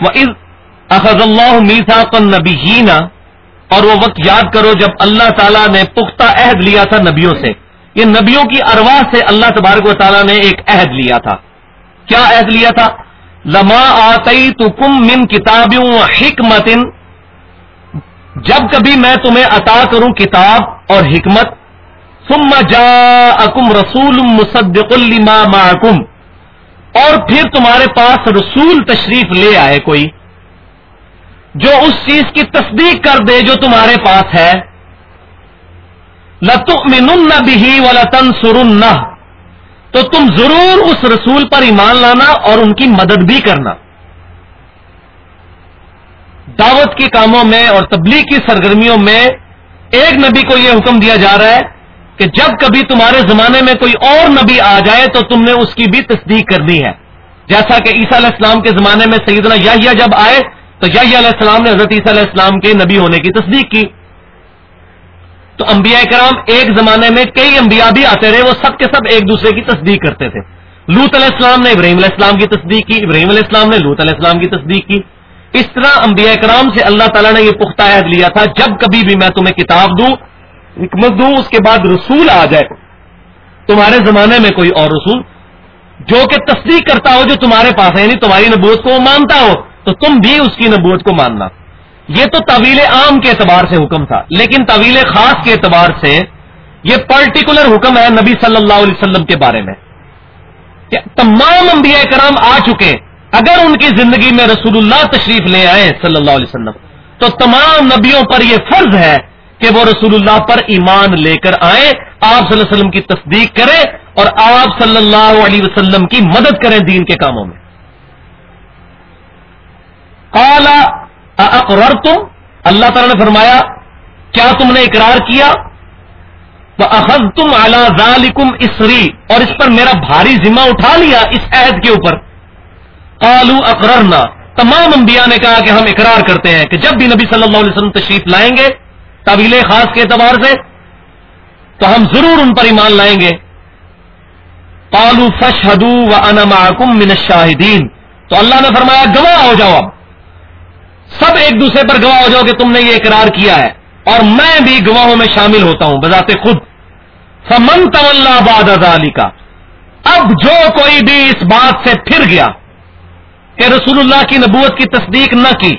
وہ از اخذ اللہ میسا نبی اور وہ وقت یاد کرو جب اللہ تعالیٰ نے پختہ عہد لیا تھا نبیوں سے۔ یہ نبیوں کی ارواح سے اللہ تبارک و تعالیٰ نے ایک عہد لیا تھا۔ کیا عہد لیا تھا؟ لما آتی تو کم من کتابوں حکمت جب کبھی میں تمہیں عطا کروں کتاب اور حکمت، ثم جاءکم رسول مصدق لما معکم اور پھر تمہارے پاس رسول تشریف لے آئے کوئی جو اس چیز کی تصدیق کر دے جو تمہارے پاس ہے۔ لتؤمنن به ولتنصرنه تو تم ضرور اس رسول پر ایمان لانا اور ان کی مدد بھی کرنا۔ دعوت کے کاموں میں اور تبلیغ کی سرگرمیوں میں ایک نبی کو یہ حکم دیا جا رہا ہے کہ جب کبھی تمہارے زمانے میں کوئی اور نبی آ جائے تو تم نے اس کی بھی تصدیق کرنی ہے۔ جیسا کہ عیسیٰ علیہ السلام کے زمانے میں سیدنا یاہیا جب آئے تو یاہیا علیہ السلام نے حضرت عیسیٰ علیہ السلام کے نبی ہونے کی تصدیق کی۔ تو انبیاء کرام ایک زمانے میں کئی انبیاء بھی آتے رہے، وہ سب کے سب ایک دوسرے کی تصدیق کرتے تھے۔ لوت علیہ السلام نے ابراہیم علیہ السلام کی تصدیق کی، ابراہیم علیہ السلام نے لوت علیہ السلام کی تصدیق کی۔ اس طرح انبیاء کرام سے اللہ تعالیٰ نے یہ پختہ عہد لیا تھا، جب کبھی بھی میں تمہیں کتاب دوں حکمت دوں، اس کے بعد رسول آ جائے۔ تمہارے زمانے میں کوئی اور رسول جو کہ تصدیق کرتا ہو، جو تمہارے پاس ہے یعنی تمہاری نبوت کو مانتا ہو، تو تم بھی اس کی نبوت کو ماننا۔ یہ تو طویل عام کے اعتبار سے حکم تھا، لیکن طویل خاص کے اعتبار سے یہ پرٹیکولر حکم ہے نبی صلی اللہ علیہ وسلم کے بارے میں۔ کہ تمام انبیاء کرام آ چکے، اگر ان کی زندگی میں رسول اللہ تشریف لے آئے صلی اللہ علیہ وسلم، تو تمام نبیوں پر یہ فرض ہے کہ وہ رسول اللہ پر ایمان لے کر آئیں آپ صلی اللہ علیہ وسلم کی تصدیق کریں اور آپ صلی اللہ علیہ وسلم کی مدد کریں دین کے کاموں میں۔ کالا اقرر تم اللہ تعالی نے فرمایا، کیا تم نے اقرار کیا؟ وہ اخذ تم اعلی ذالکم اسری اور اس پر میرا بھاری ذمہ اٹھا لیا اس عہد کے اوپر۔ کالو اقررنا تمام انبیاء نے کہا کہ ہم اقرار کرتے ہیں کہ جب بھی نبی صلی اللہ علیہ وسلم تشریف لائیں گے طویل خاص کے اعتبار سے، تو ہم ضرور ان پر ایمان لائیں گے۔ کالو فش ہدو و انماکم من الشاہدین۔ تو اللہ نے فرمایا، گواہ ہو جاؤ اب۔ سب ایک دوسرے پر گواہ ہو جاؤ کہ تم نے یہ اقرار کیا ہے۔ اور میں بھی گواہوں میں شامل ہوتا ہوں، بذات خود۔ فمن باد علی کا اب جو کوئی بھی اس بات سے پھر گیا کہ رسول اللہ کی نبوت کی تصدیق نہ کی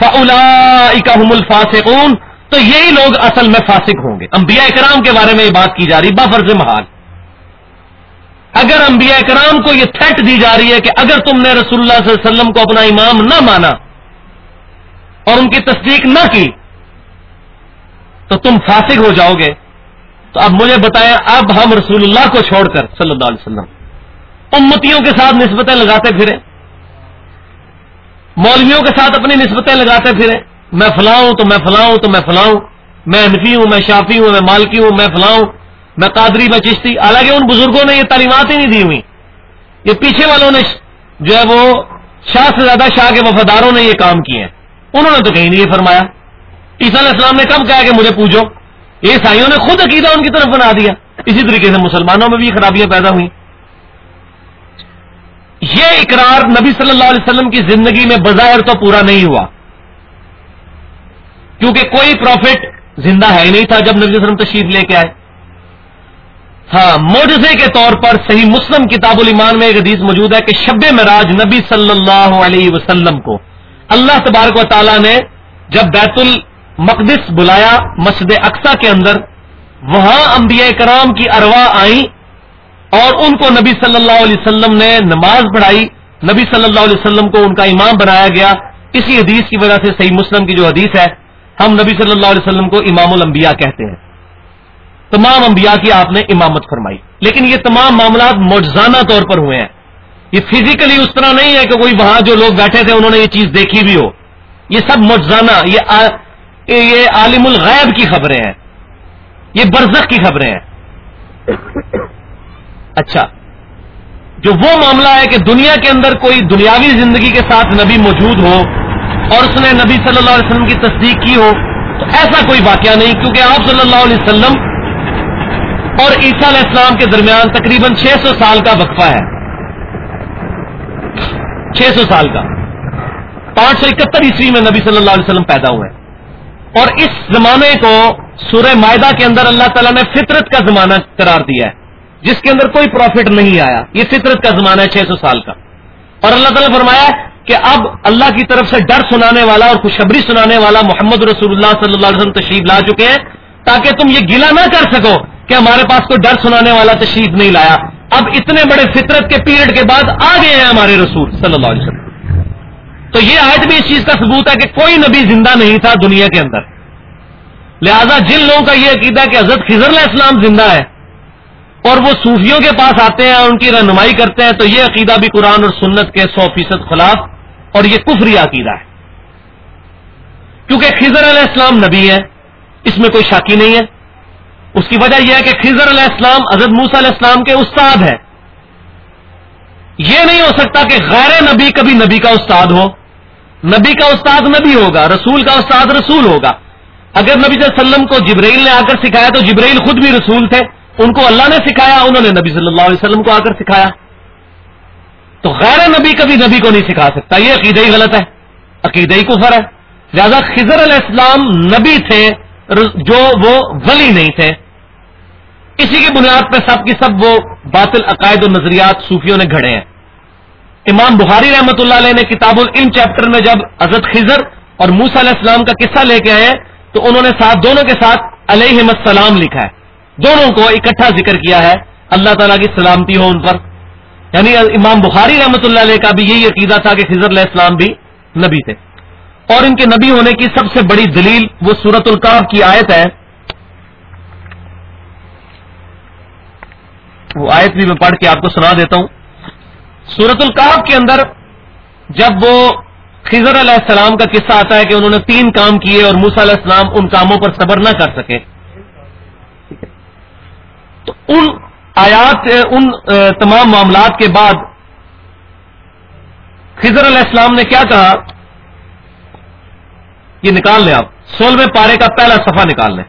فلا حم الفاسقون۔ تو یہی لوگ اصل میں فاسق ہوں گے۔ انبیاء کرام کے بارے میں یہ بات کی جا رہی بفرض محال۔ اگر انبیاء کرام کو یہ تھریٹ دی جا رہی ہے کہ اگر تم نے رسول اللہ صلی اللہ علیہ وسلم کو اپنا امام نہ مانا اور ان کی تصدیق نہ کی، تو تم فاسق ہو جاؤ گے۔ تو اب مجھے بتایا اب ہم رسول اللہ کو چھوڑ کر صلی اللہ علیہ وسلم امتیوں کے ساتھ نسبتیں لگاتے پھریں، مولویوں کے ساتھ اپنی نسبتیں لگاتے پھریں۔ میں فلاں تو میں فلاں تو میں فلاں میں انفی ہوں، میں شافی ہوں، میں مالکی ہوں، میں فلاں میں قادری، میں چشتی۔ حالانکہ ان بزرگوں نے یہ تعلیمات ہی نہیں دی ہوئی۔ یہ پیچھے والوں نے جو ہے وہ شاہ سے زیادہ شاہ کے وفاداروں نے یہ کام کیے ہیں۔ انہوں نے تو کہیں نہیں یہ فرمایا۔ عیسیٰ علیہ السلام نے کب کہا کہ مجھے پوچھو یہ عیسائیوں نے خود عقیدہ ان کی طرف بنا دیا۔ اسی طریقے سے مسلمانوں میں بھی خرابیاں پیدا ہوئی یہ اقرار نبی صلی اللہ علیہ وسلم کی زندگی میں بظاہر تو پورا نہیں ہوا۔ کیونکہ کوئی پروفٹ زندہ ہے ہی نہیں تھا جب نبی صلی اللہ علیہ وسلم تشریف لے کے آئے۔ ہاں موجزے کے طور پر صحیح مسلم کتاب الایمان میں ایک حدیث موجود ہے کہ شب مراج نبی صلی اللہ علیہ وسلم کو اللہ تبارک و تعالیٰ نے جب بیت المقدس بلایا مسجد اقسا کے اندر، وہاں انبیاء کرام کی اروا آئیں اور ان کو نبی صلی اللہ علیہ وسلم نے نماز پڑھائی۔ نبی صلی اللہ علیہ وسلم کو ان کا امام بنایا گیا۔ اسی حدیث کی وجہ سے صحیح مسلم کی جو حدیث ہے ہم نبی صلی اللہ علیہ وسلم کو امام الانبیاء کہتے ہیں۔ تمام انبیاء کی آپ نے امامت فرمائی۔ لیکن یہ تمام معاملات مجزانہ طور پر ہوئے ہیں۔ یہ فزیکلی اس طرح نہیں ہے کہ کوئی وہاں جو لوگ بیٹھے تھے انہوں نے یہ چیز دیکھی بھی ہو۔ یہ سب مجزانہ یہ یہ عالم الغیب کی خبریں ہیں۔ یہ برزخ کی خبریں ہیں۔ اچھا۔ جو وہ معاملہ ہے کہ دنیا کے اندر کوئی دنیاوی زندگی کے ساتھ نبی موجود ہو اور اس نے نبی صلی اللہ علیہ وسلم کی تصدیق کی ہو، تو ایسا کوئی واقعہ نہیں، کیونکہ آپ صلی اللہ علیہ وسلم اور عیسیٰ علیہ السلام کے درمیان تقریباً چھ سو سال کا وقفہ ہے۔ چھ سو سال کا۔ پانچ سو اکہتر عیسوی میں نبی صلی اللہ علیہ وسلم پیدا ہوئے۔ اور اس زمانے کو سورہ معدہ کے اندر اللہ تعالیٰ نے فطرت کا زمانہ قرار دیا ہے، جس کے اندر کوئی پروفٹ نہیں آیا۔ یہ فطرت کا زمانہ ہے چھ سو سال کا۔ اور اللہ تعالیٰ نے فرمایا کہ اب اللہ کی طرف سے ڈر سنانے والا اور خوشبری سنانے والا محمد رسول اللہ صلی اللہ علیہ وسلم تشریف لا چکے ہیں، تاکہ تم یہ گلا نہ کر سکو کہ ہمارے پاس کوئی ڈر سنانے والا تشریف نہیں لایا۔ اب اتنے بڑے فطرت کے پیریڈ کے بعد آ گئے ہیں ہمارے رسول صلی اللہ علیہ وسلم۔ تو یہ آج بھی اس چیز کا ثبوت ہے کہ کوئی نبی زندہ نہیں تھا دنیا کے اندر۔ لہذا جن لوگوں کا یہ عقیدہ ہے کہ حضرت خضر علیہ السلام زندہ ہے اور وہ صوفیوں کے پاس آتے ہیں ان کی رہنمائی کرتے ہیں، تو یہ عقیدہ بھی قرآن اور سنت کے سو فیصد خلاف اور یہ کفری عقیدہ ہے۔ کیونکہ خضر علیہ السلام نبی ہے اس میں کوئی شاکی نہیں ہے۔ اس کی وجہ یہ ہے کہ خضر علیہ السلام حضرت موسا علیہ السلام کے استاد ہے یہ نہیں ہو سکتا کہ غیر نبی کبھی نبی کا استاد ہو۔ نبی کا استاد نبی ہوگا، رسول کا استاد رسول ہوگا۔ اگر نبی صلی اللہ علیہ وسلم کو جبرائیل نے آ کر سکھایا تو جبرائیل خود بھی رسول تھے۔ ان کو اللہ نے سکھایا، انہوں نے نبی صلی اللہ علیہ وسلم کو آ کر سکھایا۔ تو غیر نبی کبھی نبی کو نہیں سکھا سکتا۔ یہ عقیدہ ہی غلط ہے۔ عقیدہ ہی کفر ہے۔ لہذا خضر علیہ السلام نبی تھے جو وہ ولی نہیں تھے۔ اسی کی بنیاد پہ سب کی سب وہ باطل عقائد و نظریات صوفیوں نے گھڑے ہیں۔ امام بخاری رحمۃ اللہ علیہ نے کتاب العلم چیپٹر میں جب حضرت خضر اور موسا علیہ السلام کا قصہ لے کے آئے، تو انہوں نے ساتھ دونوں کے ساتھ علیہ السلام لکھا ہے۔ دونوں کو اکٹھا ذکر کیا ہے۔ اللہ تعالیٰ کی سلامتی ہو ان پر۔ یعنی امام بخاری رحمۃ اللہ علیہ کا بھی یہی عقیدہ تھا کہ خضر علیہ السلام بھی نبی تھے۔ اور ان کے نبی ہونے کی سب سے بڑی دلیل وہ سورت القاف کی آیت ہے۔ وہ آیت بھی میں پڑھ کے آپ کو سنا دیتا ہوں۔ سورت القاف کے اندر جب وہ خضر علیہ السلام کا قصہ آتا ہے کہ انہوں نے تین کام کیے اور موسا علیہ السلام ان کاموں پر صبر نہ کر سکے۔ تو ان آیات ان تمام معاملات کے بعد خضر علیہ السلام نے کیا کہا؟ یہ نکال لیں آپ۔ سولہویں پارے کا پہلا صفحہ نکال لیں۔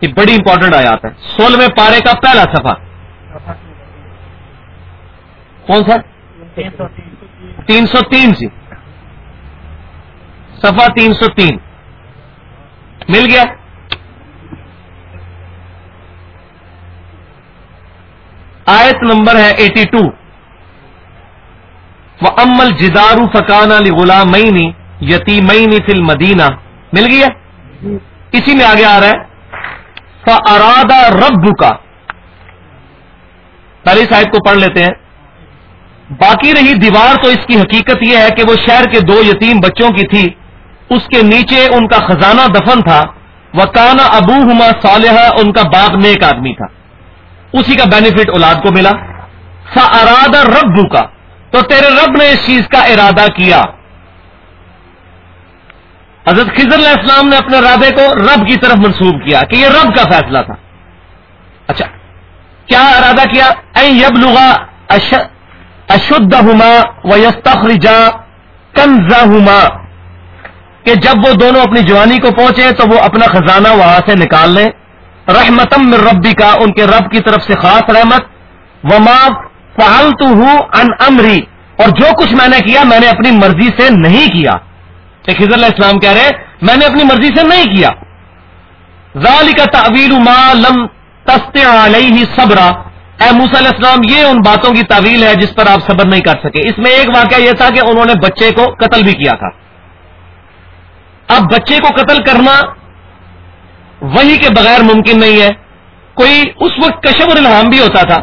یہ بڑی امپورٹنٹ آیات ہے سولہویں پارے کا پہلا صفحہ۔ کون سا؟ تین سو تین سی صفحہ تین سو تین۔ مل گیا؟ آیت نمبر ہے ایٹی ٹو وہ امل جدارو فکان علی غلام یتیمئی فل مدینہ مل گیا اسی میں آگے آ رہا ہے. ارادہ رب کا پہلی سائڈ کو پڑھ لیتے ہیں. باقی رہی دیوار تو اس کی حقیقت یہ ہے کہ وہ شہر کے دو یتیم بچوں کی تھی. اس کے نیچے ان کا خزانہ دفن تھا. وہ کانا ابو ہما صالحہ ان کا باپ نیک آدمی تھا. اسی کا بینیفٹ اولاد کو ملا۔ سا ارادہ رب کا تو تیرے رب نے اس چیز کا ارادہ کیا۔ حضرت خضر علیہ السلام نے اپنے ارادے کو رب کی طرف منسوب کیا کہ یہ رب کا فیصلہ تھا۔ اچھا کیا ارادہ کیا؟ یب لغا اشد ہوما و یستخرجا کنزا ہوما کہ جب وہ دونوں اپنی جوانی کو پہنچے تو وہ اپنا خزانہ وہاں سے نکال لیں۔ رحمتم من ربی کا ان کے رب کی طرف سے خاص رحمت۔ وما فالتو ہوں ان امری اور جو کچھ میں نے کیا، میں نے اپنی مرضی سے نہیں کیا۔ خضر علیہ السلام کہہ رہے میں نے اپنی مرضی سے نہیں کیا۔ ذالی کا تعویل ما لم تست علیہ صبرا۔ اے موس علیہ السلام، یہ ان باتوں کی تعویل ہے جس پر آپ صبر نہیں کر سکے۔ اس میں ایک واقعہ یہ تھا کہ انہوں نے بچے کو قتل بھی کیا تھا۔ اب بچے کو قتل کرنا وہی کے بغیر ممکن نہیں ہے۔ کوئی اس وقت کشب اور الہام بھی ہوتا تھا۔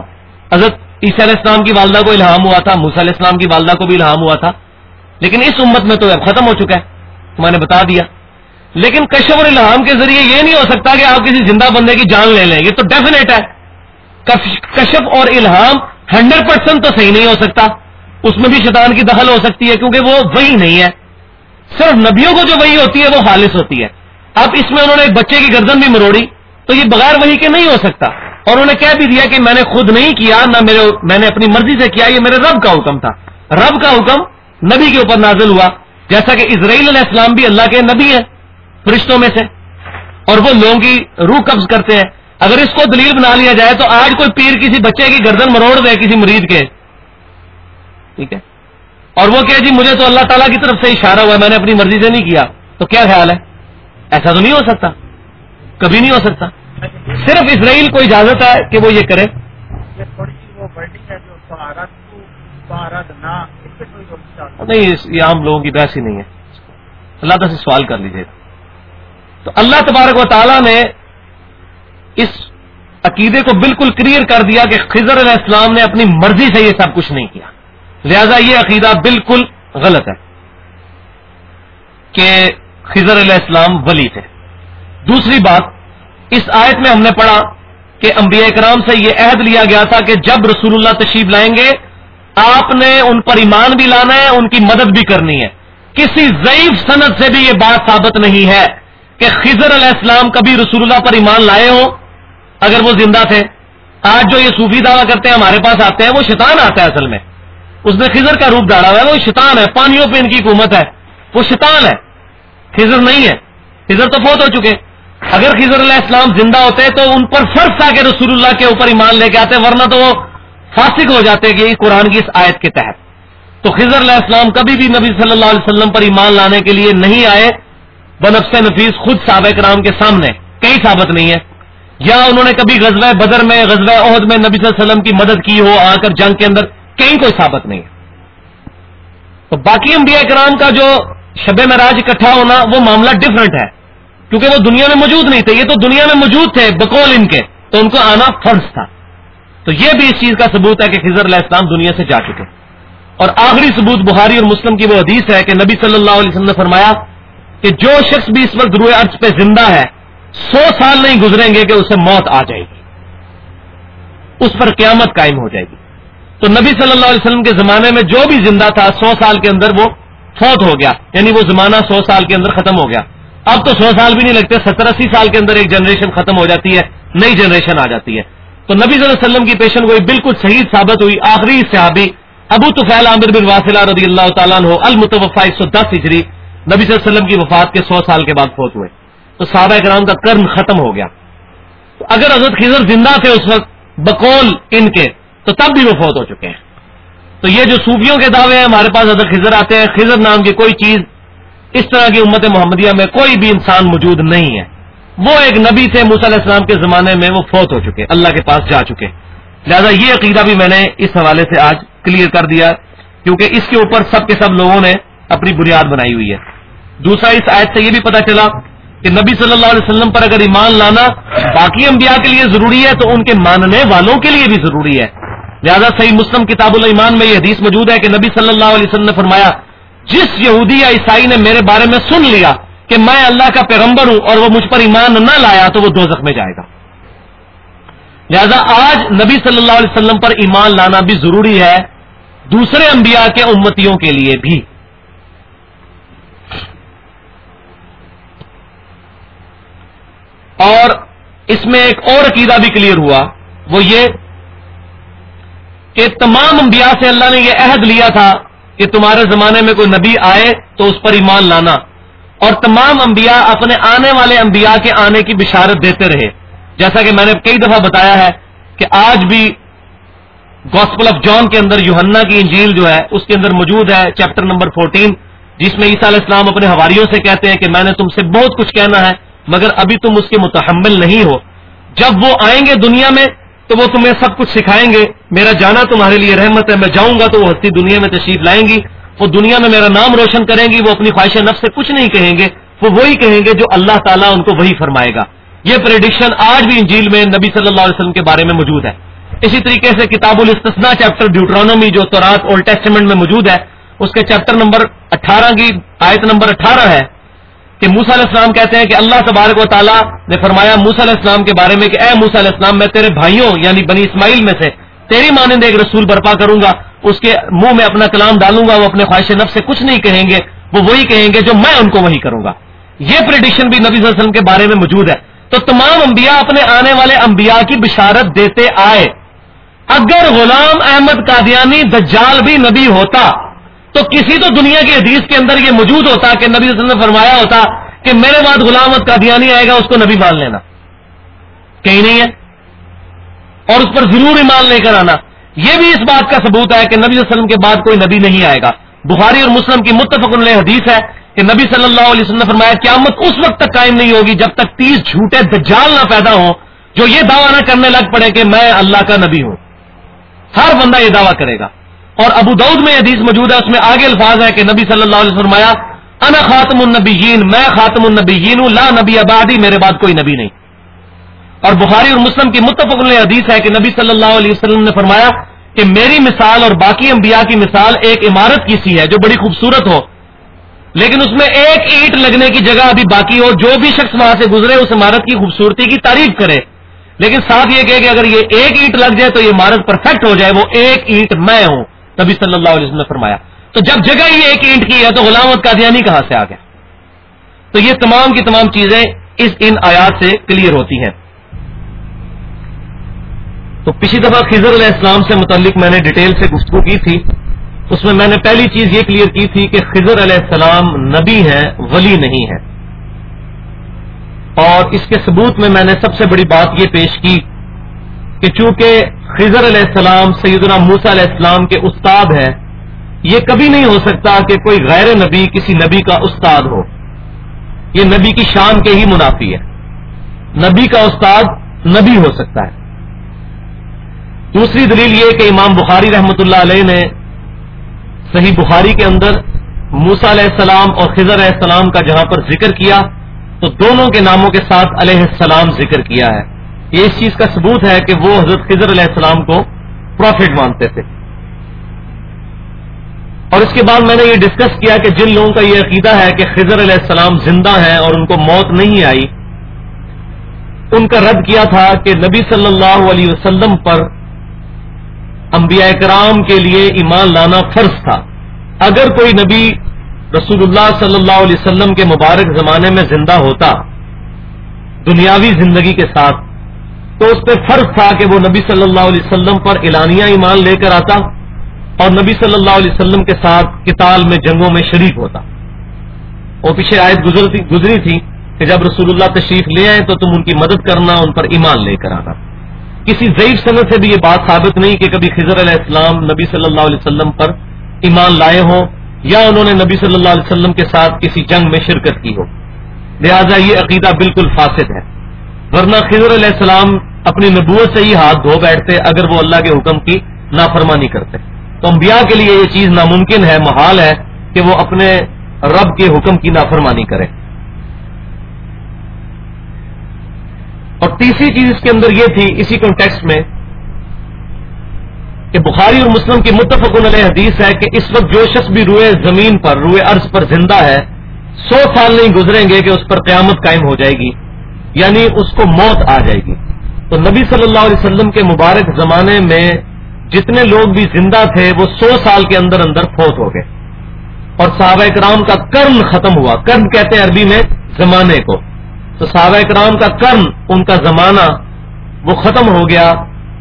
حضرت عیسی علیہ السلام کی والدہ کو الہام ہوا تھا، موسیٰ علیہ السلام کی والدہ کو بھی الہام ہوا تھا۔ لیکن اس امت میں تو اب ختم ہو چکا ہے۔ میں نے بتا دیا۔ لیکن کشف اور الہام کے ذریعے یہ نہیں ہو سکتا کہ آپ کسی زندہ بندے کی جان لے لیں۔ یہ تو ڈیفینیٹ ہے۔ کشف اور الہام ہنڈریڈ پرسینٹ تو صحیح نہیں ہو سکتا۔ اس میں بھی شیطان کی دخل ہو سکتی ہے کیونکہ وہ وہی نہیں ہے۔ صرف نبیوں کو جو وہی ہوتی ہے، وہ خالص ہوتی ہے۔ اب اس میں انہوں نے ایک بچے کی گردن بھی مروڑی، تو یہ بغیر وہی کے نہیں ہو سکتا۔ اور انہوں نے کہہ بھی دیا کہ میں نے خود نہیں کیا، نہ میرے، میں نے اپنی مرضی سے کیا، یہ میرے رب کا حکم تھا۔ رب کا حکم نبی کے اوپر نازل ہوا، جیسا کہ اسرائیل علیہ السلام بھی اللہ کے نبی ہیں، فرشتوں میں سے۔ اور وہ لوگوں کی روح قبض کرتے ہیں۔ اگر اس کو دلیل بنا لیا جائے تو آج کوئی پیر کسی بچے کی گردن مروڑ دے، کسی مریض کے۔ ٹھیک ہے؟ اور وہ کہ جی مجھے تو اللہ تعالیٰ کی طرف سے اشارہ ہوا ہے، میں نے اپنی مرضی سے نہیں کیا۔ تو کیا خیال ہے؟ ایسا تو نہیں ہو سکتا۔ کبھی نہیں ہو سکتا۔ صرف اسرائیل کو اجازت ہے کہ وہ یہ کرے۔ نہیں یہ عام لوگوں کی بحث ہی نہیں ہے۔ اللہ تعالیٰ سے سوال کر لیجیے تو اللہ تبارک و تعالیٰ نے اس عقیدے کو بالکل کلیئر کر دیا کہ خضر علیہ السلام نے اپنی مرضی سے یہ سب کچھ نہیں کیا۔ لہذا یہ عقیدہ بالکل غلط ہے کہ خضر علیہ السلام ولی تھے۔ دوسری بات، اس آیت میں ہم نے پڑھا کہ انبیاء کرام سے یہ عہد لیا گیا تھا کہ جب رسول اللہ تشریف لائیں گے، آپ نے ان پر ایمان بھی لانا ہے، ان کی مدد بھی کرنی ہے۔ کسی ضعیف صنعت سے بھی یہ بات ثابت نہیں ہے کہ خضر علیہ السلام کبھی رسول اللہ پر ایمان لائے ہوں، اگر وہ زندہ تھے۔ آج جو یہ صوفی دعویٰ کرتے ہیں، ہمارے پاس آتے ہیں، وہ شیطان آتا ہے اصل میں۔ اس نے خضر کا روپ ڈالا ہوا ہے، وہ شیطان ہے، پانیوں پہ ان کی حکومت ہے، وہ شیطان ہے۔ خضر نہیں ہے۔ خضر تو فوت ہو چکے۔ اگر خضر علیہ السلام زندہ ہوتے تو ان پر فرض تھا کہ رسول اللہ کے اوپر ایمان لے کے آتے، ورنہ تو وہ فاسق ہو جاتے کہ قرآن کی اس آیت کے تحت۔ تو خضر علیہ السلام کبھی بھی نبی صلی اللہ علیہ وسلم پر ایمان لانے کے لیے نہیں آئے۔ بنفس نفیس خود سابق کرام کے سامنے۔ کئی ثابت نہیں ہے۔ یا انہوں نے کبھی غزوہ بدر میں، غزوہ عہد میں نبی صلی اللہ علیہ وسلم کی مدد کی ہو، آ کر جنگ کے اندر، کہیں کوئی ثابت نہیں ہے۔ تو باقی انبیاء کرام کا جو شب مراج اکٹھا ہونا وہ معاملہ ڈفرنٹ ہے۔ کیونکہ وہ دنیا میں موجود نہیں تھے، یہ تو دنیا میں موجود تھے بکول ان کے، تو ان کو آنا فرض تھا۔ تو یہ بھی اس چیز کا ثبوت ہے کہ خضر علیہ السلام دنیا سے جا چکے۔ اور آخری ثبوت بخاری اور مسلم کی وہ حدیث ہے کہ نبی صلی اللہ علیہ وسلم نے فرمایا کہ جو شخص بھی اس وقت روئے ارض پہ زندہ ہے، سو سال نہیں گزریں گے کہ اسے موت آ جائے گی۔ اس پر قیامت قائم ہو جائے گی۔ تو نبی صلی اللہ علیہ وسلم کے زمانے میں جو بھی زندہ تھا، سو سال کے اندر وہ فوت ہو گیا۔ یعنی وہ زمانہ سو سال کے اندر ختم ہو گیا۔ اب تو سو سال بھی نہیں لگتے، ستر اسی سال کے اندر ایک جنریشن ختم ہو جاتی ہے، نئی جنریشن آ جاتی ہے۔ تو نبی صلی اللہ علیہ وسلم کی پیشن گوئی بالکل صحیح ثابت ہوئی۔ آخری صحابی ابو توفیل عامر بن واسلہ رضی اللہ تعالیٰ عنہ المتوفا ایک سو دس ہجری، نبی صلی اللہ علیہ وسلم کی وفات کے سو سال کے بعد فوت ہوئے۔ تو صحابہ کرام کا کرم ختم ہو گیا۔ تو اگر حضرت خضر زندہ تھے اس وقت، بقول ان کے، تو تب بھی وہ فوت ہو چکے ہیں۔ تو یہ جو صوفیوں کے دعوے ہیں، ہمارے پاس حضرت خضر آتے ہیں۔ خضر نام کی کوئی چیز اس طرح کی امت محمدیہ میں کوئی بھی انسان موجود نہیں ہے۔ وہ ایک نبی تھے موسی علیہ السلام کے زمانے میں، وہ فوت ہو چکے، اللہ کے پاس جا چکے۔ لہذا یہ عقیدہ بھی میں نے اس حوالے سے آج کلیئر کر دیا، کیونکہ اس کے اوپر سب کے سب لوگوں نے اپنی بنیاد بنائی ہوئی ہے۔ دوسرا، اس آیت سے یہ بھی پتا چلا کہ نبی صلی اللہ علیہ وسلم پر اگر ایمان لانا باقی انبیاء کے لیے ضروری ہے، تو ان کے ماننے والوں کے لیے بھی ضروری ہے۔ لہذا صحیح مسلم کتاب الایمان میں یہ حدیث موجود ہے کہ نبی صلی اللہ علیہ وسلم نے فرمایا، جس یہودی یا عیسائی نے میرے بارے میں سن لیا کہ میں اللہ کا پیغمبر ہوں اور وہ مجھ پر ایمان نہ لایا تو وہ دو میں جائے گا۔ لہذا آج نبی صلی اللہ علیہ وسلم پر ایمان لانا بھی ضروری ہے، دوسرے انبیاء کے امتیوں کے لیے بھی۔ اور اس میں ایک اور عقیدہ بھی کلیئر ہوا، وہ یہ کہ تمام انبیاء سے اللہ نے یہ عہد لیا تھا کہ تمہارے زمانے میں کوئی نبی آئے تو اس پر ایمان لانا اور تمام انبیاء اپنے آنے والے انبیاء کے آنے کی بشارت دیتے رہے۔ جیسا کہ میں نے کئی دفعہ بتایا ہے کہ آج بھی گاسپل آف جان کے اندر یوہنا کی انجیل جو ہے، اس کے اندر موجود ہے چیپٹر نمبر فورٹین جس میں عیسیٰ علیہ السلام اپنے حواریوں سے کہتے ہیں کہ میں نے تم سے بہت کچھ کہنا ہے، مگر ابھی تم اس کے متحمل نہیں ہو۔ جب وہ آئیں گے دنیا میں تو وہ تمہیں سب کچھ سکھائیں گے۔ میرا جانا تمہارے لیے رحمت ہے، میں جاؤں گا تو وہ ہستی دنیا میں تشریف لائیں گی۔ وہ دنیا میں میرا نام روشن کریں گی، وہ اپنی خواہش نفس سے کچھ نہیں کہیں گے۔ وہ وہی کہیں گے جو اللہ تعالیٰ ان کو وہی فرمائے گا۔ یہ پریڈکشن آج بھی انجیل میں نبی صلی اللہ علیہ وسلم کے بارے میں موجود ہے۔ اسی طریقے سے کتاب الاستثناء چیپٹر ڈیوٹرانومی جو تورات اولڈ ٹیسٹمنٹ میں موجود ہے، اس کے چیپٹر نمبر اٹھارہ کی آیت نمبر اٹھارہ ہے۔ کہ موسا علیہ السلام کہتے ہیں کہ اللہ تبارک و تعالیٰ نے فرمایا موسا علیہ السلام کے بارے میں کہ اے موسا علیہ السلام، میں تیرے بھائیوں یعنی بنی اسماعیل میں سے تیری مانند ایک رسول برپا کروں گا، اس کے منہ میں اپنا کلام ڈالوں گا، وہ اپنے خواہش نفس سے کچھ نہیں کہیں گے، وہ وہی کہیں گے جو میں ان کو وہی کروں گا۔ یہ پریڈکشن بھی نبی صلی اللہ علیہ وسلم کے بارے میں موجود ہے۔ تو تمام انبیاء اپنے آنے والے انبیاء کی بشارت دیتے آئے۔ اگر غلام احمد قادیانی دجال بھی نبی ہوتا تو کسی تو دنیا کی حدیث کے اندر یہ موجود ہوتا کہ نبی صلی اللہ علیہ وسلم نے فرمایا ہوتا کہ میرے بعد غلامت کا دیا نہیں آئے گا، اس کو نبی مان لینا۔ کہیں نہیں ہے؟ اور اس پر ضرور ایمان لے کر آنا۔ یہ بھی اس بات کا ثبوت ہے کہ نبی صلی اللہ علیہ وسلم کے بعد کوئی نبی نہیں آئے گا۔ بخاری اور مسلم کی متفق علیہ حدیث ہے کہ نبی صلی اللہ علیہ وسلم نے فرمایا قیامت اس وقت تک قائم نہیں ہوگی جب تک تیس جھوٹے دجال نہ پیدا ہوں، جو یہ دعویٰ نہ کرنے لگ پڑے کہ میں اللہ کا نبی ہوں۔ ہر بندہ یہ دعویٰ کرے گا۔ اور ابو دعود میں حدیث موجود ہے، اس میں آگے الفاظ ہے کہ نبی صلی اللہ علیہ وسلم فرمایا، انا خاتم النبیین، میں خاتم النبیین ہوں، لا نبی آبادی میرے بعد کوئی نبی نہیں. اور بخاری اور مسلم کی متفق حدیث ہے کہ نبی صلی اللہ علیہ وسلم نے فرمایا کہ میری مثال اور باقی انبیاء کی مثال ایک عمارت کی سی ہے، جو بڑی خوبصورت ہو۔ لیکن اس میں ایک اینٹ لگنے کی جگہ ابھی باقی ہو، جو بھی شخص وہاں سے گزرے، اس عمارت کی خوبصورتی کی تعریف کرے۔ لیکن ساتھ یہ کہ اگر یہ ایک اینٹ لگ جائے تو یہ عمارت پرفیکٹ ہو جائے، وہ ایک اینٹ میں ہوں۔ نبی صلی اللہ علیہ وسلم نے فرمایا، تو جب جگہ ہی ایک اینٹ کی ہے تو غلامت کا دھیانی کہاں سے آ گیا؟ تو یہ تمام کی تمام چیزیں اس ان آیات سے کلیئر ہوتی ہیں۔ تو پچھلی دفعہ خضر علیہ السلام سے متعلق میں نے ڈیٹیل سے گفتگو کی تھی۔ اس میں میں نے پہلی چیز یہ کلیئر کی تھی کہ خضر علیہ السلام نبی ہیں، ولی نہیں ہے اور اس کے ثبوت میں میں نے سب سے بڑی بات یہ پیش کی کہ چونکہ خضر علیہ السلام، سیدنا موسا علیہ السلام کے استاد ہیں۔ یہ کبھی نہیں ہو سکتا کہ کوئی غیر نبی، کسی نبی کا استاد ہو۔ یہ نبی کی شان کے ہی منافی ہے۔ نبی کا استاد نبی ہو سکتا ہے۔ دوسری دلیل یہ کہ امام بخاری رحمت اللہ علیہ نے صحیح بخاری کے اندر موسا علیہ السلام اور خضر علیہ السلام کا جہاں پر ذکر کیا، تو دونوں کے ناموں کے ساتھ علیہ السلام ذکر کیا ہے۔ یہ اس چیز کا ثبوت ہے کہ وہ حضرت خضر علیہ السلام کو پروفٹ مانتے تھے۔ اور اس کے بعد میں نے یہ ڈسکس کیا کہ جن لوگوں کا یہ عقیدہ ہے کہ خضر علیہ السلام زندہ ہیں اور ان کو موت نہیں آئی، ان کا رد کیا تھا کہ نبی صلی اللہ علیہ وسلم پر انبیاء کرام کے لیے ایمان لانا فرض تھا۔ اگر کوئی نبی رسول اللہ صلی اللہ علیہ وسلم کے مبارک زمانے میں زندہ ہوتا، دنیاوی زندگی کے ساتھ تو اس پہ فرض تھا کہ وہ نبی صلی اللہ علیہ وسلم پر اعلانیہ ایمان لے کر آتا اور نبی صلی اللہ علیہ وسلم کے ساتھ کتال میں جنگوں میں شریک ہوتا۔ وہ پیچھے آیت گزری تھی کہ جب رسول اللہ تشریف لے آئے تو تم ان کی مدد کرنا، ان پر ایمان لے کر آنا۔ کسی ضعیف صنعت سے بھی یہ بات ثابت نہیں کہ کبھی خضر علیہ السلام نبی صلی اللہ علیہ وسلم پر ایمان لائے ہوں یا انہوں نے نبی صلی اللہ علیہ وسلم کے ساتھ کسی جنگ میں شرکت کی ہو۔ لہذا یہ عقیدہ بالکل فاسد ہے۔ ورنہ خضر علیہ السلام اپنی نبوت سے ہی ہاتھ دھو بیٹھتے اگر وہ اللہ کے حکم کی نافرمانی کرتے۔ تو انبیاء کے لیے یہ چیز ناممکن ہے، محال ہے کہ وہ اپنے رب کے حکم کی نافرمانی کرے اور تیسری چیز اس کے اندر یہ تھی، اسی کانٹیکس میں کہ بخاری اور مسلم کی متفق علیہ حدیث ہے کہ اس وقت جو شخص بھی روئے زمین پر، روئے ارض پر زندہ ہے، سو سال نہیں گزریں گے کہ اس پر قیامت قائم ہو جائے گی۔ یعنی اس کو موت آ جائے گی۔ تو نبی صلی اللہ علیہ وسلم کے مبارک زمانے میں جتنے لوگ بھی زندہ تھے، وہ سو سال کے اندر اندر فوت ہو گئے۔ اور صحابہ کرام کا کرن ختم ہوا۔ کرن کہتے ہیں عربی میں زمانے کو۔ تو صحابہ کرام کا کرن، ان کا زمانہ وہ ختم ہو گیا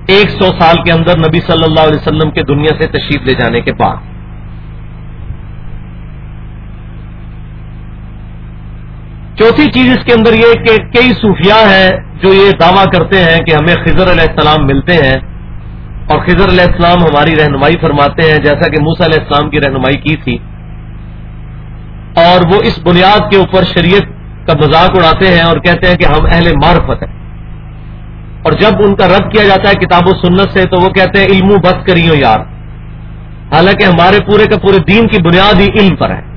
ایک سو سال کے اندر نبی صلی اللہ علیہ وسلم کے دنیا سے تشریف لے جانے کے بعد۔ چوتھی چیز اس کے اندر یہ کہ کئی صوفیاء ہیں جو یہ دعویٰ کرتے ہیں کہ ہمیں خضر علیہ السلام ملتے ہیں اور خضر علیہ السلام ہماری رہنمائی فرماتے ہیں، جیسا کہ موسا علیہ السلام کی رہنمائی کی تھی۔ اور وہ اس بنیاد کے اوپر شریعت کا مذاق اڑاتے ہیں اور کہتے ہیں کہ ہم اہل معرفت ہیں۔ اور جب ان کا رد کیا جاتا ہے کتاب و سنت سے تو وہ کہتے ہیں علم و بس کریو یار۔ حالانکہ ہمارے پورے کا پورے دین کی بنیاد ہی علم پر ہے۔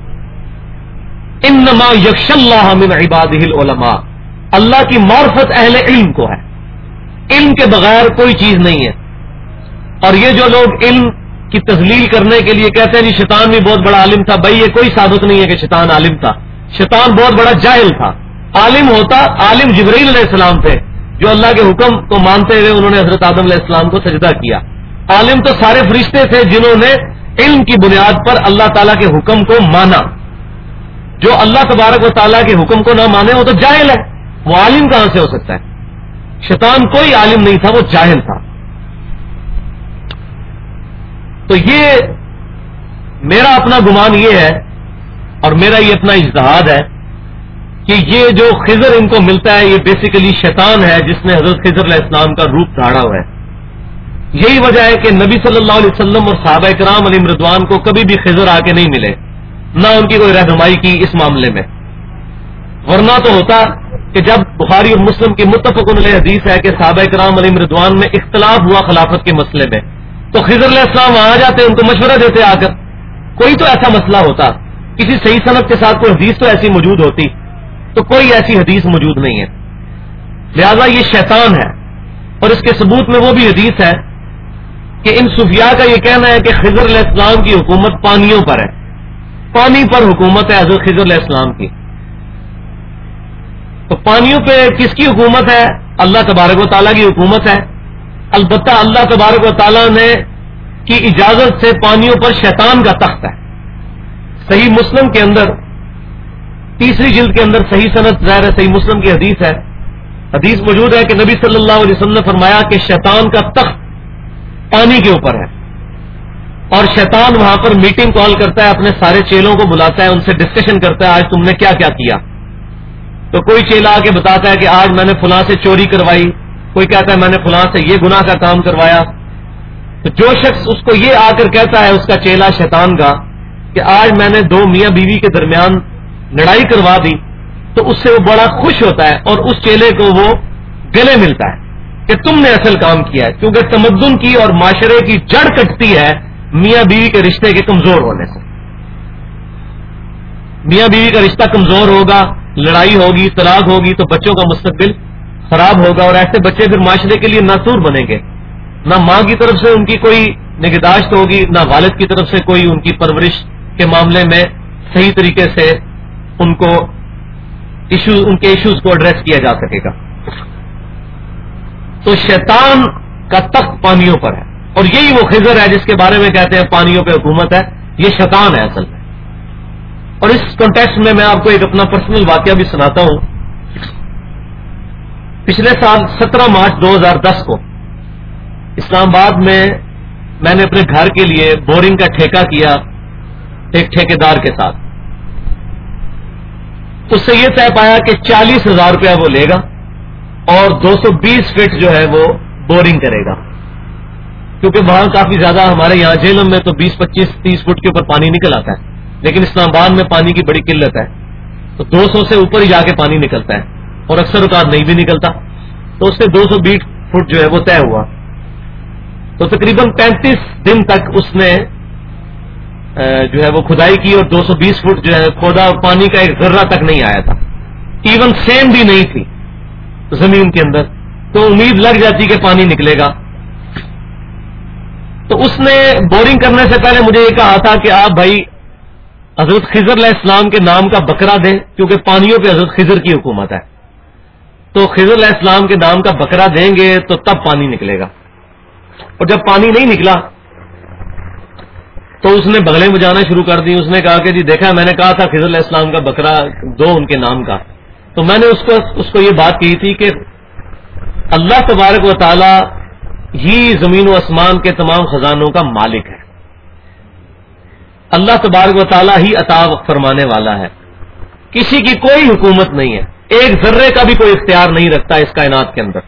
انما یکش اللہ من عباد علماء اللہ کی معرفت اہل علم کو ہے۔ علم کے بغیر کوئی چیز نہیں ہے۔ اور یہ جو لوگ علم کی تزلیل کرنے کے لیے کہتے ہیں جی شیطان بھی بہت بڑا عالم تھا۔ بھائی، یہ کوئی ثابت نہیں ہے کہ شیطان عالم تھا۔ شیطان بہت بڑا جاہل تھا۔ عالم ہوتا، عالم جبرائیل علیہ السلام تھے۔ جو اللہ کے حکم کو مانتے ہوئے انہوں نے حضرت آدم علیہ السلام کو سجدہ کیا۔ عالم تو سارے فرشتے تھے جنہوں نے علم کی بنیاد پر اللہ تعالیٰ کے حکم کو مانا۔ جو اللہ تبارک و تعالیٰ کے حکم کو نہ مانے وہ تو جاہل ہے۔ وہ عالم کہاں سے ہو سکتا ہے؟ شیطان کوئی عالم نہیں تھا، وہ جاہل تھا۔ تو یہ میرا اپنا گمان یہ ہے اور میرا یہ اپنا اجتہاد ہے کہ یہ جو خضر ان کو ملتا ہے، یہ بیسیکلی شیطان ہے جس نے حضرت خضر علیہ السلام کا روپ دھاڑا ہوا ہے۔ یہی وجہ ہے کہ نبی صلی اللہ علیہ وسلم اور صحابہ کرام علی مردوان کو کبھی بھی خضر آ کے نہیں ملے۔ نہ ان کی کوئی رہنمائی کی اس معاملے میں۔ ورنہ تو ہوتا کہ جب بخاری اور مسلم کی متفق علیہ حدیث ہے کہ صحابہ کرام علی مردوان میں اختلاف ہوا خلافت کے مسئلے میں، تو خضر علیہ السلام وہاں جاتے، ان کو مشورہ دیتے آ کر کوئی تو ایسا مسئلہ ہوتا، کسی صحیح صنعت کے ساتھ کوئی حدیث تو ایسی موجود ہوتی، تو کوئی ایسی حدیث موجود نہیں ہے۔ لہذا یہ شیطان ہے۔ اور اس کے ثبوت میں وہ بھی حدیث ہے کہ ان صوفیاء کا یہ کہنا ہے کہ خضر علیہ السلام کی حکومت پانیوں پر ہے۔ پانی پر حکومت ہے حضرت خضر علیہ السلام کی۔ تو پانیوں پہ کس کی حکومت ہے؟ اللہ تبارک و تعالیٰ کی حکومت ہے۔ البتہ اللہ تبارک و تعالیٰ نے کی اجازت سے پانیوں پر شیطان کا تخت ہے۔ صحیح مسلم کے اندر، تیسری جلد کے اندر صحیح صنعت ظاہر ہے، صحیح مسلم کی حدیث ہے۔ حدیث موجود ہے کہ نبی صلی اللہ علیہ وسلم نے فرمایا کہ شیطان کا تخت پانی کے اوپر ہے۔ اور شیطان وہاں پر میٹنگ کال کرتا ہے، اپنے سارے چیلوں کو بلاتا ہے، ان سے ڈسکشن کرتا ہے، آج تم نے کیا کیا کیا؟ تو کوئی چیلا آ کے بتاتا ہے کہ آج میں نے فلاں سے چوری کروائی، کوئی کہتا ہے میں نے فلاں سے یہ گناہ کا کام کروایا۔ تو جو شخص اس کو یہ آ کر کہتا ہے، اس کا چیلا شیطان کا کہ آج میں نے دو میاں بیوی کے درمیان لڑائی کروا دی۔ تو اس سے وہ بڑا خوش ہوتا ہے اور اس چیلے کو وہ گلے ملتا ہے کہ تم نے اصل کام کیا ہے۔ کیونکہ تمدن کی اور معاشرے کی جڑ کٹتی ہے میاں بیوی کے رشتے کے کمزور ہونے سے میاں بیوی کا رشتہ کمزور ہوگا، لڑائی ہوگی، طلاق ہوگی، تو بچوں کا مستقبل خراب ہوگا اور ایسے بچے پھر معاشرے کے لیے ناسور بنیں گے۔ نہ ماں کی طرف سے ان کی کوئی نگہداشت ہوگی، نہ والد کی طرف سے کوئی ان کی پرورش کے معاملے میں صحیح طریقے سے ان کو ایشوز ان کے ایشوز کو ایڈریس کیا جا سکے گا۔ تو شیطان کا تخت پانیوں پر ہے۔ اور یہی وہ خزر ہے جس کے بارے میں کہتے ہیں پانیوں پہ حکومت ہے، یہ شیطان ہے اصل۔ میں اور اس کانٹیکس میں میں آپ کو ایک اپنا پرسنل واقعہ بھی سناتا ہوں۔ پچھلے سال سترہ مارچ دو ہزار دس کو اسلام آباد میں میں نے اپنے گھر کے لیے بورنگ کا ٹھیکہ کیا ایک ٹھیکیدار کے ساتھ۔ اس سے یہ طے پایا کہ چالیس ہزار روپیہ وہ لے گا اور دو سو بیس فٹ جو ہے وہ بورنگ کرے گا۔ کیونکہ وہاں کافی زیادہ ہمارے یہاں جیلم میں تو بیس، پچیس، تیس فٹ کے اوپر پانی نکل آتا ہے، لیکن اسلام آباد میں پانی کی بڑی قلت ہے۔ تو دو سو سے اوپر ہی جا کے پانی نکلتا ہے، اور اکثر اوقات نہیں بھی نکلتا۔ تو اس سے دو سو بیس فٹ جو ہے وہ طے ہوا۔ تو تقریباً پینتیس دن تک اس نے جو ہے وہ کھدائی کی اور دو سو بیس فٹ جو ہے کھودا اور پانی کا ایک ذرہ تک نہیں آیا تھا۔ ایون سیم بھی نہیں تھی زمین کے اندر۔ تو امید لگ جاتی کہ پانی نکلے گا۔ تو اس نے بورنگ کرنے سے پہلے مجھے یہ کہا تھا کہ آپ بھائی حضرت خضر علیہ السلام کے نام کا بکرا دیں، کیونکہ پانیوں پہ حضرت خضر کی حکومت ہے۔ تو خضر علیہ السلام کے نام کا بکرا دیں گے تو تب پانی نکلے گا۔ اور جب پانی نہیں نکلا، تو اس نے بغلیں بجانا شروع کر دی اس نے کہا کہ جی دیکھا، میں نے کہا تھا خضر علیہ السلام کا بکرا دو ان کے نام کا۔ تو میں نے اس کو اس کو یہ بات کی تھی کہ اللہ تبارک و تعالی ہی زمین و آسمان کے تمام خزانوں کا مالک ہے۔ اللہ تبارک و تعالیٰ ہی عطا فرمانے والا ہے۔ کسی کی کوئی حکومت نہیں ہے۔ ایک ذرے کا بھی کوئی اختیار نہیں رکھتا اس کائنات کے اندر۔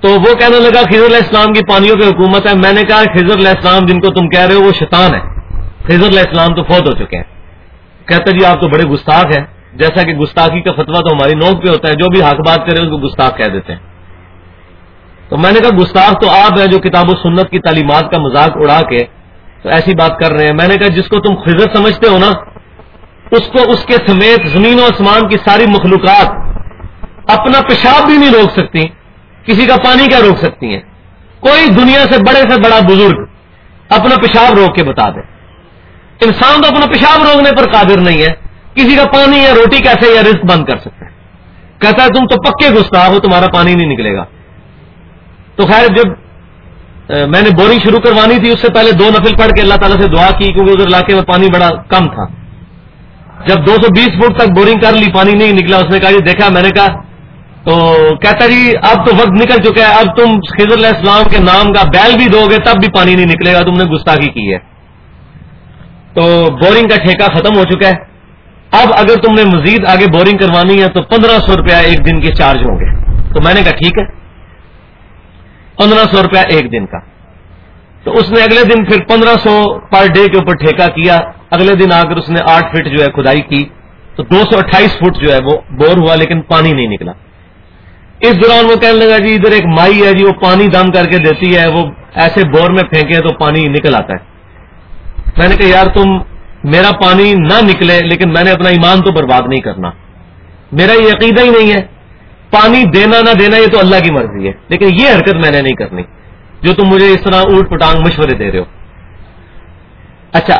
تو وہ کہنے لگا، خضر علیہ السلام کی پانیوں پہ حکومت ہے۔ میں نے کہا، خضر علیہ السلام جن کو تم کہہ رہے ہو، وہ شیطان ہے۔ خضر علیہ السلام تو فوت ہو چکے ہیں۔ کہتے جی آپ تو بڑے گستاخ ہیں۔ جیسا کہ گستاخی کا فتوا تو ہماری نوک پہ ہوتا ہے، جو بھی حق بات کرے اس کو گستاخ کہہ دیتے ہیں۔ تو میں نے کہا، گستاخ تو آپ ہیں جو کتاب و سنت کی تعلیمات کا مذاق اڑا کے تو ایسی بات کر رہے ہیں۔ میں نے کہا، جس کو تم خزر سمجھتے ہو نا، اس کو اس کے سمیت زمین و آسمان کی ساری مخلوقات، اپنا پیشاب بھی نہیں روک سکتی، کسی کا پانی کیا روک سکتی ہیں؟ کوئی دنیا سے بڑے سے بڑا بزرگ اپنا پیشاب روک کے بتا دے۔ انسان تو اپنا پیشاب روکنے پر قادر نہیں ہے۔ کسی کا پانی یا روٹی کیسے یا رزق بند کر سکتے ہیں؟ کہتا ہے تم تو پکے گستاخ ہو، تمہارا پانی نہیں نکلے گا۔ تو خیر، جب میں نے بورنگ شروع کروانی تھی، اس سے پہلے دو نفل پڑھ کے اللہ تعالیٰ سے دعا کی، کیونکہ ادھر علاقے میں پانی بڑا کم تھا۔ جب دو سو بیس فٹ تک بورنگ کر لی، پانی نہیں نکلا، اس نے کہا جی دیکھا، میں نے کہا، تو کہتا جی اب تو وقت نکل چکا ہے، اب تم خضر علیہ السلام کے نام کا بیل بھی دو گے، تب بھی پانی نہیں نکلے گا، تم نے گستاخی کی ہے۔ تو بورنگ کا ٹھیکہ ختم ہو چکا ہے۔ اب اگر تم نے مزید آگے بورنگ کروانی ہے تو پندرہ سو روپیہ ایک دن کے چارج ہوں گے۔ تو میں نے کہا ٹھیک ہے۔ پندرہ سو روپیہ ایک دن کا۔ تو اس نے اگلے دن پھر پندرہ سو پر ڈے کے اوپر ٹھیکہ کیا۔ اگلے دن آ کر اس نے آٹھ فٹ جو ہے کھدائی کی۔ تو دو سو اٹھائیس فٹ جو ہے وہ بور ہوا لیکن پانی نہیں نکلا۔ اس دوران وہ کہنے لگا جی ادھر ایک مائی ہے جی وہ پانی دم کر کے دیتی ہے۔ وہ ایسے بور میں پھینکے تو پانی نکل آتا ہے۔ میں نے کہا یار تم میرا پانی نہ نکلے، لیکن میں نے اپنا ایمان تو برباد نہیں کرنا۔ میرا یہ عقیدہ ہی نہیں ہے۔ پانی دینا نہ دینا، یہ تو اللہ کی مرضی ہے۔ لیکن یہ حرکت میں نے نہیں کرنی۔ جو تم مجھے اس طرح اوٹ پٹانگ مشورے دے رہے ہو۔ اچھا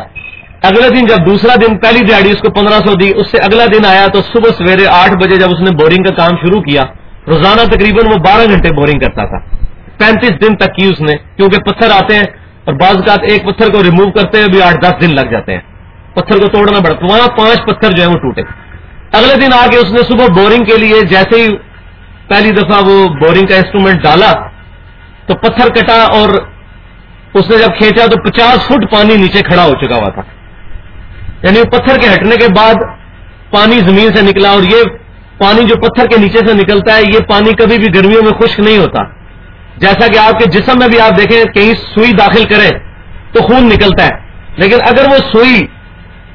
اگلے دن جب دوسرا دن پہلی دیہڑی اس کو پندرہ سو دی، اس سے اگلا دن آیا تو صبح سویرے آٹھ بجے جب اس نے بورنگ کا کام شروع کیا، روزانہ تقریباً وہ بارہ گھنٹے بورنگ کرتا تھا۔ پینتیس دن تک کی اس نے، کیونکہ پتھر آتے ہیں اور بعض کا ایک پتھر کو ریموو کرتے ہوئے بھی آٹھ دس دن لگ جاتے ہیں۔ پتھر کو توڑنا پڑتا وہاں پانچ پتھر جو ہے وہ ٹوٹے۔ اگلے دن آ کے اس نے صبح بورنگ کے لیے جیسے ہی پہلی دفعہ وہ بورنگ کا انسٹرومنٹ ڈالا، تو پتھر کٹا اور اس نے جب کھینچا تو پچاس فٹ پانی نیچے کھڑا ہو چکا ہوا تھا۔ یعنی پتھر کے ہٹنے کے بعد پانی زمین سے نکلا اور یہ پانی جو پتھر کے نیچے سے نکلتا ہے، یہ پانی کبھی بھی گرمیوں میں خشک نہیں ہوتا۔ جیسا کہ آپ کے جسم میں بھی آپ دیکھیں کہیں سوئی داخل کریں تو خون نکلتا ہے۔ لیکن اگر وہ سوئی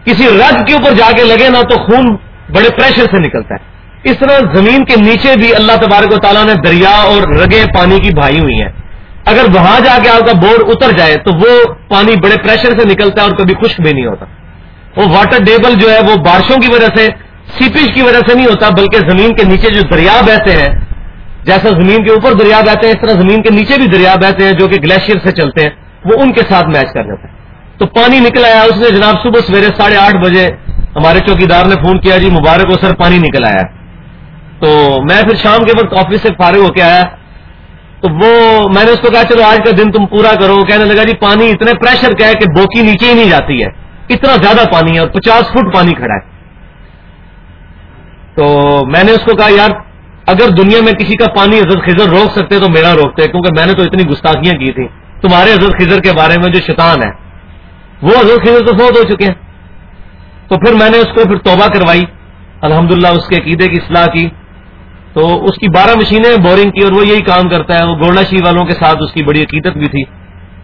کسی رگ کے اوپر جا کے لگے نا تو خون بڑے پریشر سے نکلتا ہے۔ اس طرح زمین کے نیچے بھی اللہ تبارک و تعالیٰ نے دریا اور رگیں پانی کی بھائی ہوئی ہیں۔ اگر وہاں جا کے آپ کا بور اتر جائے تو وہ پانی بڑے پریشر سے نکلتا ہے اور کبھی خشک بھی نہیں ہوتا۔ وہ واٹر ٹیبل جو ہے وہ بارشوں کی وجہ سے سیپیج کی وجہ سے نہیں ہوتا، بلکہ زمین کے نیچے جو دریا بہتے ہیں، جیسا زمین کے اوپر دریا بہتے ہیں، اس طرح زمین کے نیچے بھی دریا بہتے ہیں جو کہ گلیشیئر سے چلتے ہیں، وہ ان کے ساتھ میچ کر جاتے ہیں تو پانی نکل آیا اس نے جناب صبح سویرے ساڑھے آٹھ بجے، ہمارے چوکیدار نے فون کیا جی مبارک ہو سر، پانی نکل آیا تو میں پھر شام کے وقت آفس سے فارغ ہو کے آیا۔ تو وہ، میں نے اس کو کہا، چلو، آج کا دن تم پورا کرو۔ کہنے لگا جی پانی اتنے پریشر کا ہے کہ بوکی نیچے ہی نہیں جاتی ہے۔ اتنا زیادہ پانی ہے اور پچاس فٹ پانی کھڑا ہے۔ تو میں نے اس کو کہا، یار، اگر دنیا میں کسی کا پانی عزت خزر روک سکتے تو میرا روکتے، کیونکہ میں نے تو اتنی گستاخیاں کی تھی تمہارے عزت خزر کے بارے میں جو شیطان ہے وہ عزت خزر تو فوت ہو چکے ہیں۔ تو پھر میں نے اس کو پھر توبہ کروائی۔ الحمدللہ اس کے عقیدے کی اصلاح کی۔ تو اس کی بارہ مشینیں بورنگ کی اور وہ یہی کام کرتا ہے۔ وہ گوڑا شی والوں کے ساتھ اس کی بڑی عقیدت بھی تھی۔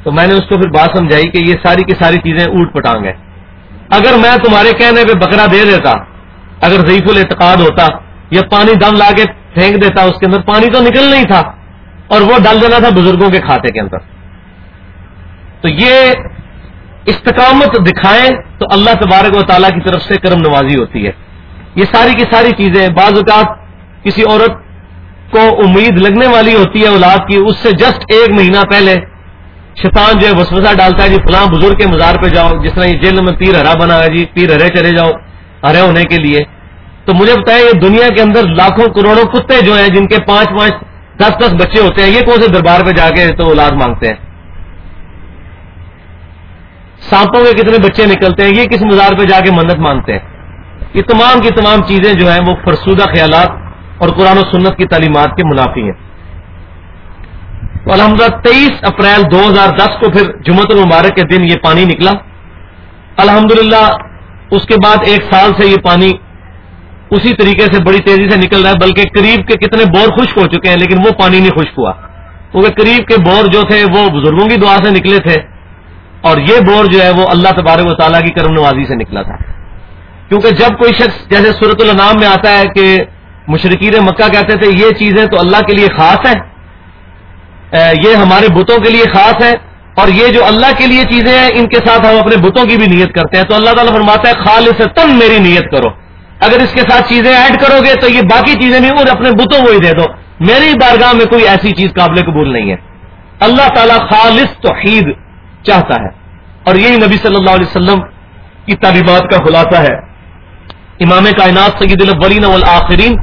تو میں نے اس کو پھر بات سمجھائی کہ یہ ساری کی ساری چیزیں اوٹ پٹانگ ہیں۔ اگر میں تمہارے کہنے پہ بکرا دے دیتا، اگر ضعیف الاعتقاد ہوتا، یا پانی دم لا کے پھینک دیتا، اس کے اندر پانی تو نکل نہیں تھا، اور وہ ڈال دینا تھا بزرگوں کے کھاتے کے اندر۔ تو یہ استقامت دکھائیں تو اللہ تبارک و تعالیٰ کی طرف سے کرم نوازی ہوتی ہے۔ یہ ساری کی ساری چیزیں بعض اوقات کسی عورت کو امید لگنے والی ہوتی ہے اولاد کی، اس سے جسٹ ایک مہینہ پہلے شیطان جو ہے وسوسہ ڈالتا ہے جی فلاں بزرگ کے مزار پہ جاؤ، جس طرح یہ جیل میں پیر ہرا بنا ہے جی پیر ہرے چلے جاؤ، ہرے ہونے کے لیے۔ تو مجھے بتائیں یہ دنیا کے اندر لاکھوں کروڑوں کتے جو ہیں، جن کے پانچ پانچ دس دس بچے ہوتے ہیں، یہ کون سے دربار پہ جا کے تو اولاد مانگتے ہیں؟ سانپوں کے کتنے بچے نکلتے ہیں، یہ کس مزار پہ جا کے منت مانگتے ہیں؟ یہ تمام کی تمام چیزیں جو ہیں وہ فرسودہ خیالات اور قرآن و سنت کی تعلیمات کے منافی ہیں۔ تو الحمد تیئیس اپریل دو ہزار دس کو پھر جمعت المبارک کے دن یہ پانی نکلا۔ الحمد اس کے بعد ایک سال سے یہ پانی اسی طریقے سے بڑی تیزی سے نکل رہا ہے، بلکہ قریب کے کتنے بور خشک ہو چکے ہیں، لیکن وہ پانی نہیں خشک ہوا۔ کیونکہ قریب کے بور جو تھے، وہ بزرگوں کی دعا سے نکلے تھے۔ اور یہ بور جو ہے وہ اللہ تبارک و تعالیٰ کی کرم نوازی سے نکلا تھا۔ کیونکہ جب کوئی شخص جیسے صورت النام میں آتا ہے کہ مشرقین مکہ کہتے تھے یہ چیزیں تو اللہ کے لیے خاص ہیں یہ ہمارے بتوں کے لیے خاص ہے اور یہ جو اللہ کے لیے چیزیں ہیں، ان کے ساتھ ہم اپنے بتوں کی بھی نیت کرتے ہیں۔ تو اللہ تعالیٰ فرماتا ہے خالص تم میری نیت کرو۔ اگر اس کے ساتھ چیزیں ایڈ کرو گے تو یہ باقی چیزیں نہیں اور اپنے بتوں کو ہی دے دو۔ میری بارگاہ میں کوئی ایسی چیز قابل قبول نہیں ہے۔ اللہ تعالیٰ خالص توحید چاہتا ہے۔ اور یہی نبی صلی اللہ علیہ وسلم کی تعلیمات کا خلاصہ ہے۔ امام کائنات سید الاولین والآخرین،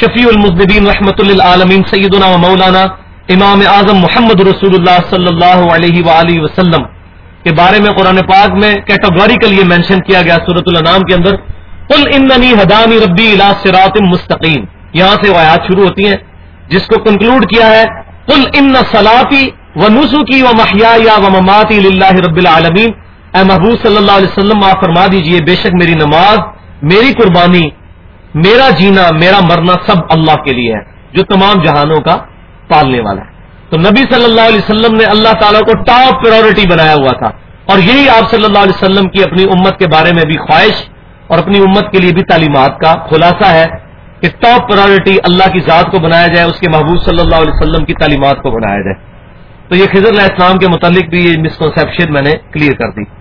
شفیع المزدین رحمت للعالمین، سیدنا و مولانا امام اعظم محمد رسول اللہ صلی اللہ علیہ وآلہ وسلم کے بارے میں قرآن پاک میں کیٹاگوریکل یہ مینشن کیا گیا سورت الانام کے اندر۔ قل اننی ہدانی ربی الى صراط مستقیم۔ یہاں سے وہ آیات شروع ہوتی ہیں۔ جس کو کنکلوڈ کیا ہے، قل ان صلاتی و نسخی و محیا و مماتی للہ رب العالمین اے محبوب صلی اللہ علیہ وسلم آپ فرما دیجیے، بے شک میری نماز، میری قربانی، میرا جینا، میرا مرنا سب اللہ کے لیے ہے، جو تمام جہانوں کا پالنے والا ہے۔ تو نبی صلی اللہ علیہ وسلم نے اللہ تعالیٰ کو ٹاپ پریورٹی بنایا ہوا تھا۔ اور یہی آپ صلی اللہ علیہ وسلم کی اپنی امت کے بارے میں بھی خواہش اور اپنی امت کے لیے بھی تعلیمات کا خلاصہ ہے کہ ٹاپ پرائرٹی اللہ کی ذات کو بنایا جائے، اس کے محبوب صلی اللہ علیہ وسلم کی تعلیمات کو بنایا جائے۔ تو یہ خضر علیہ السلام کے متعلق بھی یہ مسکنسپشن میں نے کلیئر کر دی۔